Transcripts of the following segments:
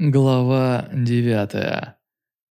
Глава 9.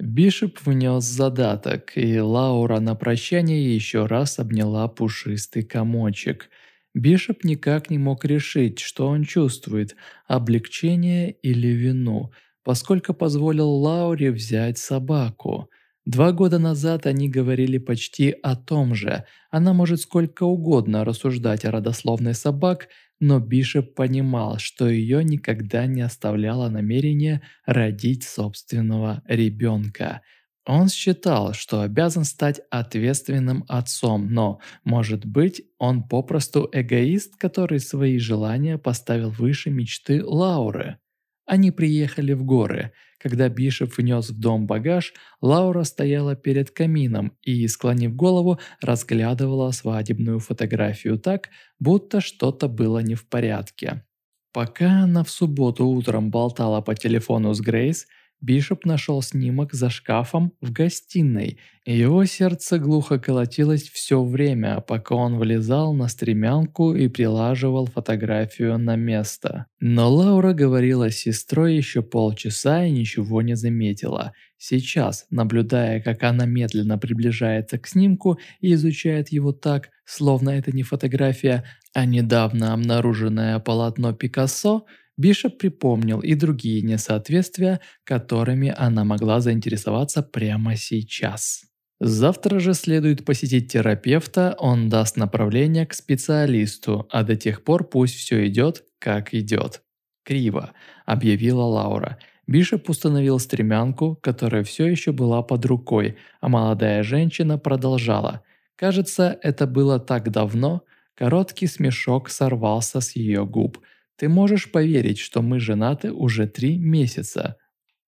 Бишоп внес задаток, и Лаура на прощание еще раз обняла пушистый комочек. Бишоп никак не мог решить, что он чувствует – облегчение или вину, поскольку позволил Лауре взять собаку. Два года назад они говорили почти о том же. Она может сколько угодно рассуждать о родословной собак – но Бишоп понимал, что ее никогда не оставляло намерение родить собственного ребенка. Он считал, что обязан стать ответственным отцом, но, может быть, он попросту эгоист, который свои желания поставил выше мечты Лауры. Они приехали в горы. Когда Бишоп внес в дом багаж, Лаура стояла перед камином и, склонив голову, разглядывала свадебную фотографию так, будто что-то было не в порядке. Пока она в субботу утром болтала по телефону с Грейс, Бишоп нашел снимок за шкафом в гостиной, его сердце глухо колотилось все время, пока он влезал на стремянку и прилаживал фотографию на место. Но Лаура говорила с сестрой еще полчаса и ничего не заметила. Сейчас, наблюдая, как она медленно приближается к снимку и изучает его так, словно это не фотография, а недавно обнаруженное полотно Пикассо, Бишоп припомнил и другие несоответствия, которыми она могла заинтересоваться прямо сейчас. Завтра же следует посетить терапевта, он даст направление к специалисту, а до тех пор пусть все идет, как идет. «Криво», – объявила Лаура. Бишоп установил стремянку, которая все еще была под рукой, а молодая женщина продолжала. Кажется, это было так давно, короткий смешок сорвался с ее губ – ты можешь поверить, что мы женаты уже три месяца?»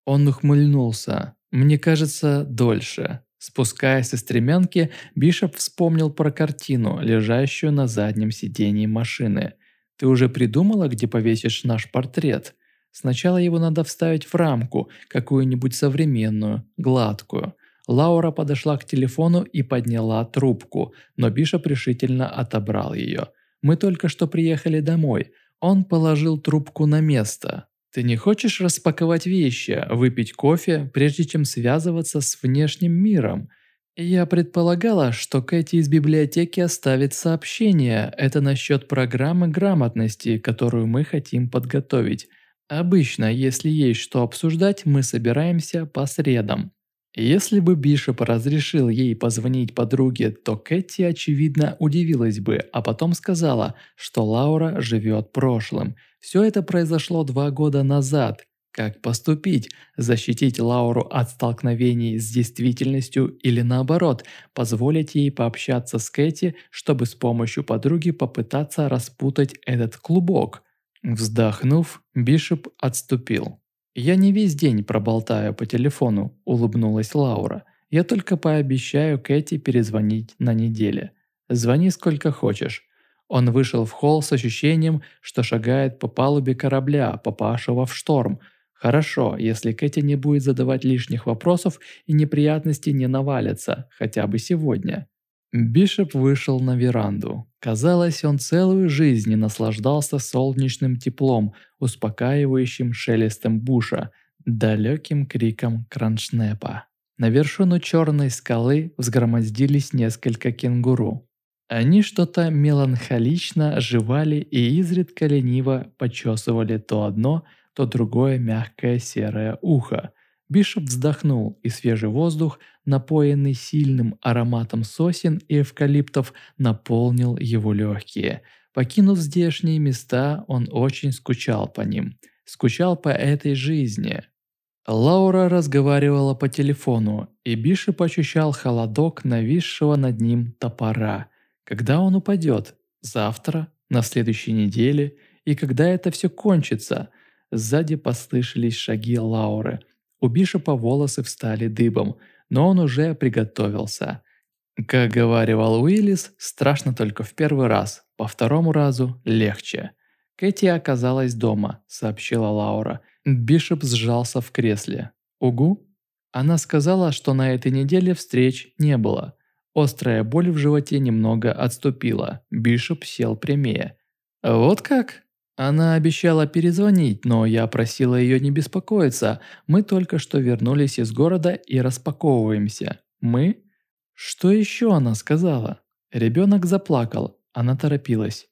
Он ухмыльнулся. «Мне кажется, дольше». Спускаясь со стремянки, Бишоп вспомнил про картину, лежащую на заднем сидении машины. «Ты уже придумала, где повесишь наш портрет? Сначала его надо вставить в рамку, какую-нибудь современную, гладкую». Лаура подошла к телефону и подняла трубку, но Бишоп решительно отобрал ее. «Мы только что приехали домой. Он положил трубку на место. «Ты не хочешь распаковать вещи, выпить кофе, прежде чем связываться с внешним миром?» «Я предполагала, что Кэти из библиотеки оставит сообщение. Это насчет программы грамотности, которую мы хотим подготовить. Обычно, если есть что обсуждать, мы собираемся по средам». Если бы Бишоп разрешил ей позвонить подруге, то Кэти, очевидно, удивилась бы, а потом сказала, что Лаура живет прошлым. Все это произошло два года назад. Как поступить? Защитить Лауру от столкновений с действительностью или наоборот, позволить ей пообщаться с Кэти, чтобы с помощью подруги попытаться распутать этот клубок? Вздохнув, Бишоп отступил. «Я не весь день проболтаю по телефону», – улыбнулась Лаура. «Я только пообещаю Кэти перезвонить на неделе. Звони сколько хочешь». Он вышел в холл с ощущением, что шагает по палубе корабля, попавшего в шторм. Хорошо, если Кэти не будет задавать лишних вопросов и неприятности не навалятся, хотя бы сегодня. Бишоп вышел на веранду. Казалось, он целую жизнь наслаждался солнечным теплом, успокаивающим шелестом буша, далеким криком кроншнепа. На вершину черной скалы взгромоздились несколько кенгуру. Они что-то меланхолично жевали и изредка лениво почесывали то одно, то другое мягкое серое ухо – Бишоп вздохнул, и свежий воздух, напоенный сильным ароматом сосен и эвкалиптов, наполнил его легкие. Покинув здешние места, он очень скучал по ним. Скучал по этой жизни. Лаура разговаривала по телефону, и Бишоп ощущал холодок нависшего над ним топора. Когда он упадет? Завтра? На следующей неделе? И когда это все кончится? Сзади послышались шаги Лауры – у Бишопа волосы встали дыбом, но он уже приготовился. Как говаривал Уиллис, страшно только в первый раз, по второму разу легче. «Кэти оказалась дома», – сообщила Лаура. Бишоп сжался в кресле. «Угу?» Она сказала, что на этой неделе встреч не было. Острая боль в животе немного отступила. Бишоп сел прямее. «Вот как?» Она обещала перезвонить, но я просила ее не беспокоиться. Мы только что вернулись из города и распаковываемся. Мы? Что еще она сказала? Ребенок заплакал. Она торопилась.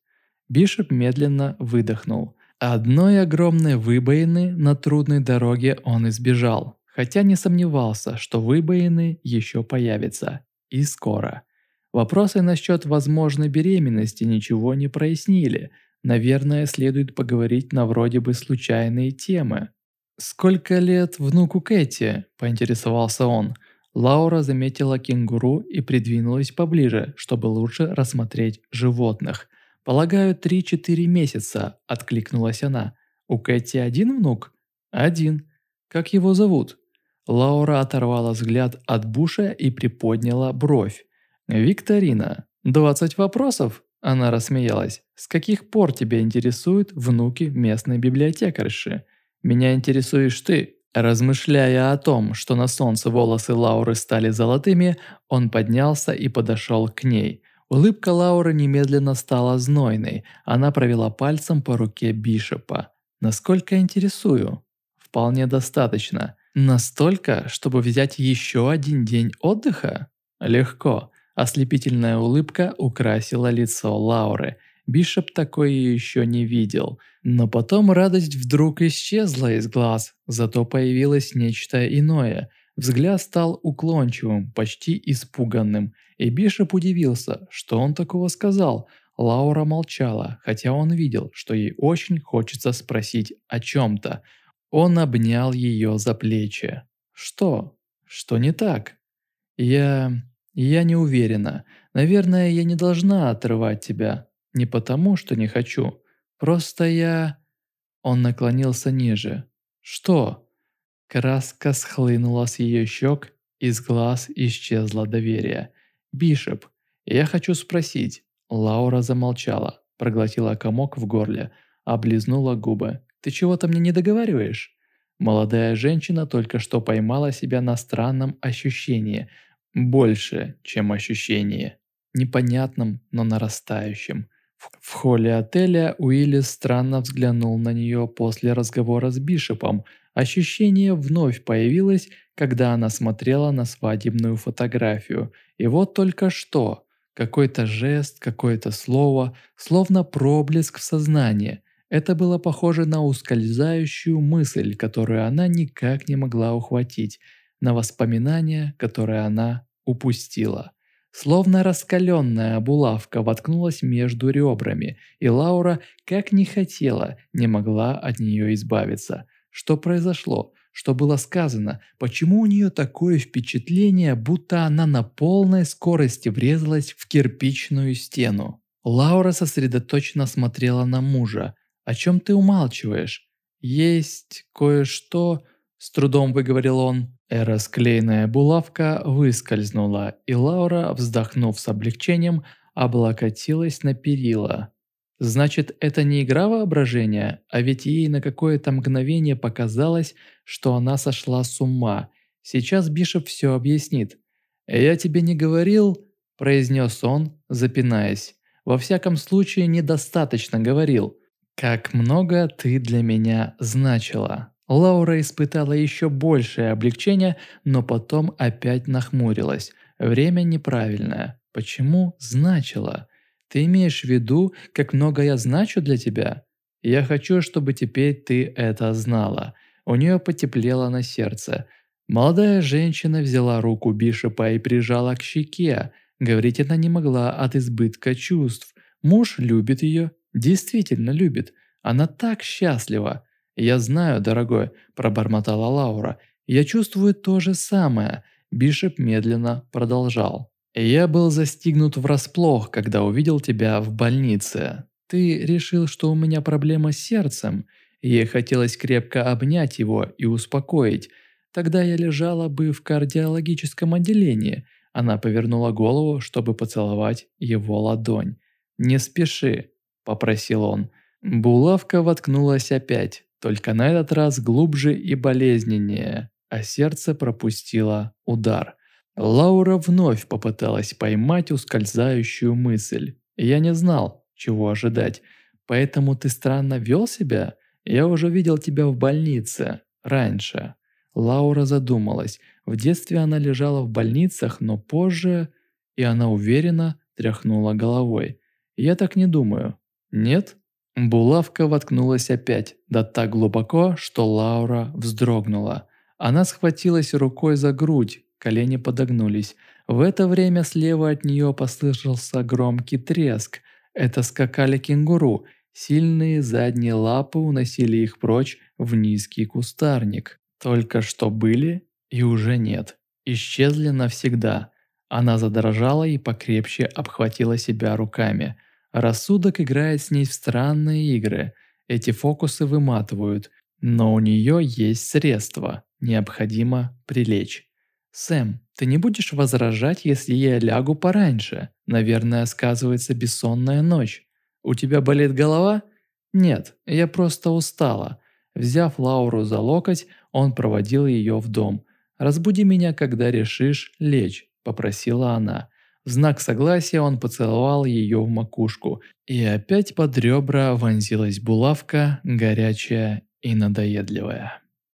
Бишоп медленно выдохнул. Одной огромной выбоины на трудной дороге он избежал, хотя не сомневался, что выбоины еще появятся. И скоро. Вопросы насчет возможной беременности ничего не прояснили – Наверное, следует поговорить на вроде бы случайные темы. «Сколько лет внуку Кэти?» – поинтересовался он. Лаура заметила кенгуру и придвинулась поближе, чтобы лучше рассмотреть животных. «Полагаю, 3-4 месяца», – откликнулась она. «У Кэти один внук?» «Один. Как его зовут?» Лаура оторвала взгляд от Буша и приподняла бровь. «Викторина. 20 вопросов?» Она рассмеялась. «С каких пор тебя интересуют внуки местной библиотекарши? Меня интересуешь ты». Размышляя о том, что на солнце волосы Лауры стали золотыми, он поднялся и подошел к ней. Улыбка Лауры немедленно стала знойной. Она провела пальцем по руке Бишопа. «Насколько интересую?» «Вполне достаточно. Настолько, чтобы взять еще один день отдыха?» «Легко. Ослепительная улыбка украсила лицо Лауры. Бишоп такое еще не видел. Но потом радость вдруг исчезла из глаз, зато появилось нечто иное. Взгляд стал уклончивым, почти испуганным, и Бишоп удивился, что он такого сказал. Лаура молчала, хотя он видел, что ей очень хочется спросить о чем-то. Он обнял ее за плечи. «Что? Что не так?» «Я... «Я не уверена. Наверное, я не должна отрывать тебя. Не потому, что не хочу. Просто я...» Он наклонился ниже. «Что?» Краска схлынула с ее щек, из глаз исчезло доверие. «Бишоп, я хочу спросить». Лаура замолчала, проглотила комок в горле, облизнула губы. «Ты чего-то мне не договариваешь?» Молодая женщина только что поймала себя на странном ощущении – больше, чем ощущение. Непонятным, но нарастающим. В холле отеля Уиллис странно взглянул на нее после разговора с Бишопом. Ощущение вновь появилось, когда она смотрела на свадебную фотографию. И вот только что. Какой-то жест, какое-то слово, словно проблеск в сознании. Это было похоже на ускользающую мысль, которую она никак не могла ухватить на воспоминания, которые она упустила. Словно раскаленная булавка воткнулась между ребрами, и Лаура, как не хотела, не могла от нее избавиться. Что произошло? Что было сказано? Почему у нее такое впечатление, будто она на полной скорости врезалась в кирпичную стену? Лаура сосредоточенно смотрела на мужа. «О чем ты умалчиваешь?» «Есть кое-что...» С трудом выговорил он. Расклеенная булавка выскользнула, и Лаура, вздохнув с облегчением, облокотилась на перила. Значит, это не игра воображения, а ведь ей на какое-то мгновение показалось, что она сошла с ума. Сейчас Бишоп все объяснит. «Я тебе не говорил», – произнес он, запинаясь. «Во всяком случае, недостаточно говорил. Как много ты для меня значила». Лаура испытала еще большее облегчение, но потом опять нахмурилась. Время неправильное. Почему значило? Ты имеешь в виду, как много я значу для тебя? Я хочу, чтобы теперь ты это знала. У нее потеплело на сердце. Молодая женщина взяла руку Бишопа и прижала к щеке. Говорить она не могла от избытка чувств. Муж любит ее, действительно любит. Она так счастлива. «Я знаю, дорогой», – пробормотала Лаура. «Я чувствую то же самое», – Бишоп медленно продолжал. «Я был застигнут врасплох, когда увидел тебя в больнице. Ты решил, что у меня проблема с сердцем. Ей хотелось крепко обнять его и успокоить. Тогда я лежала бы в кардиологическом отделении». Она повернула голову, чтобы поцеловать его ладонь. «Не спеши», – попросил он. Булавка воткнулась опять только на этот раз глубже и болезненнее, а сердце пропустило удар. Лаура вновь попыталась поймать ускользающую мысль. Я не знал, чего ожидать. Поэтому ты странно вел себя? Я уже видел тебя в больнице. Раньше». Лаура задумалась. В детстве она лежала в больницах, но позже... И она уверенно тряхнула головой. «Я так не думаю». «Нет?» Булавка воткнулась опять, да так глубоко, что Лаура вздрогнула. Она схватилась рукой за грудь, колени подогнулись. В это время слева от нее послышался громкий треск. Это скакали кенгуру. Сильные задние лапы уносили их прочь в низкий кустарник. Только что были и уже нет. Исчезли навсегда. Она задрожала и покрепче обхватила себя руками. Рассудок играет с ней в странные игры. Эти фокусы выматывают. Но у нее есть средства. Необходимо прилечь. «Сэм, ты не будешь возражать, если я лягу пораньше? Наверное, сказывается бессонная ночь. У тебя болит голова?» «Нет, я просто устала». Взяв Лауру за локоть, он проводил ее в дом. «Разбуди меня, когда решишь лечь», – попросила она. В знак согласия он поцеловал ее в макушку, и опять под ребра вонзилась булавка, горячая и надоедливая.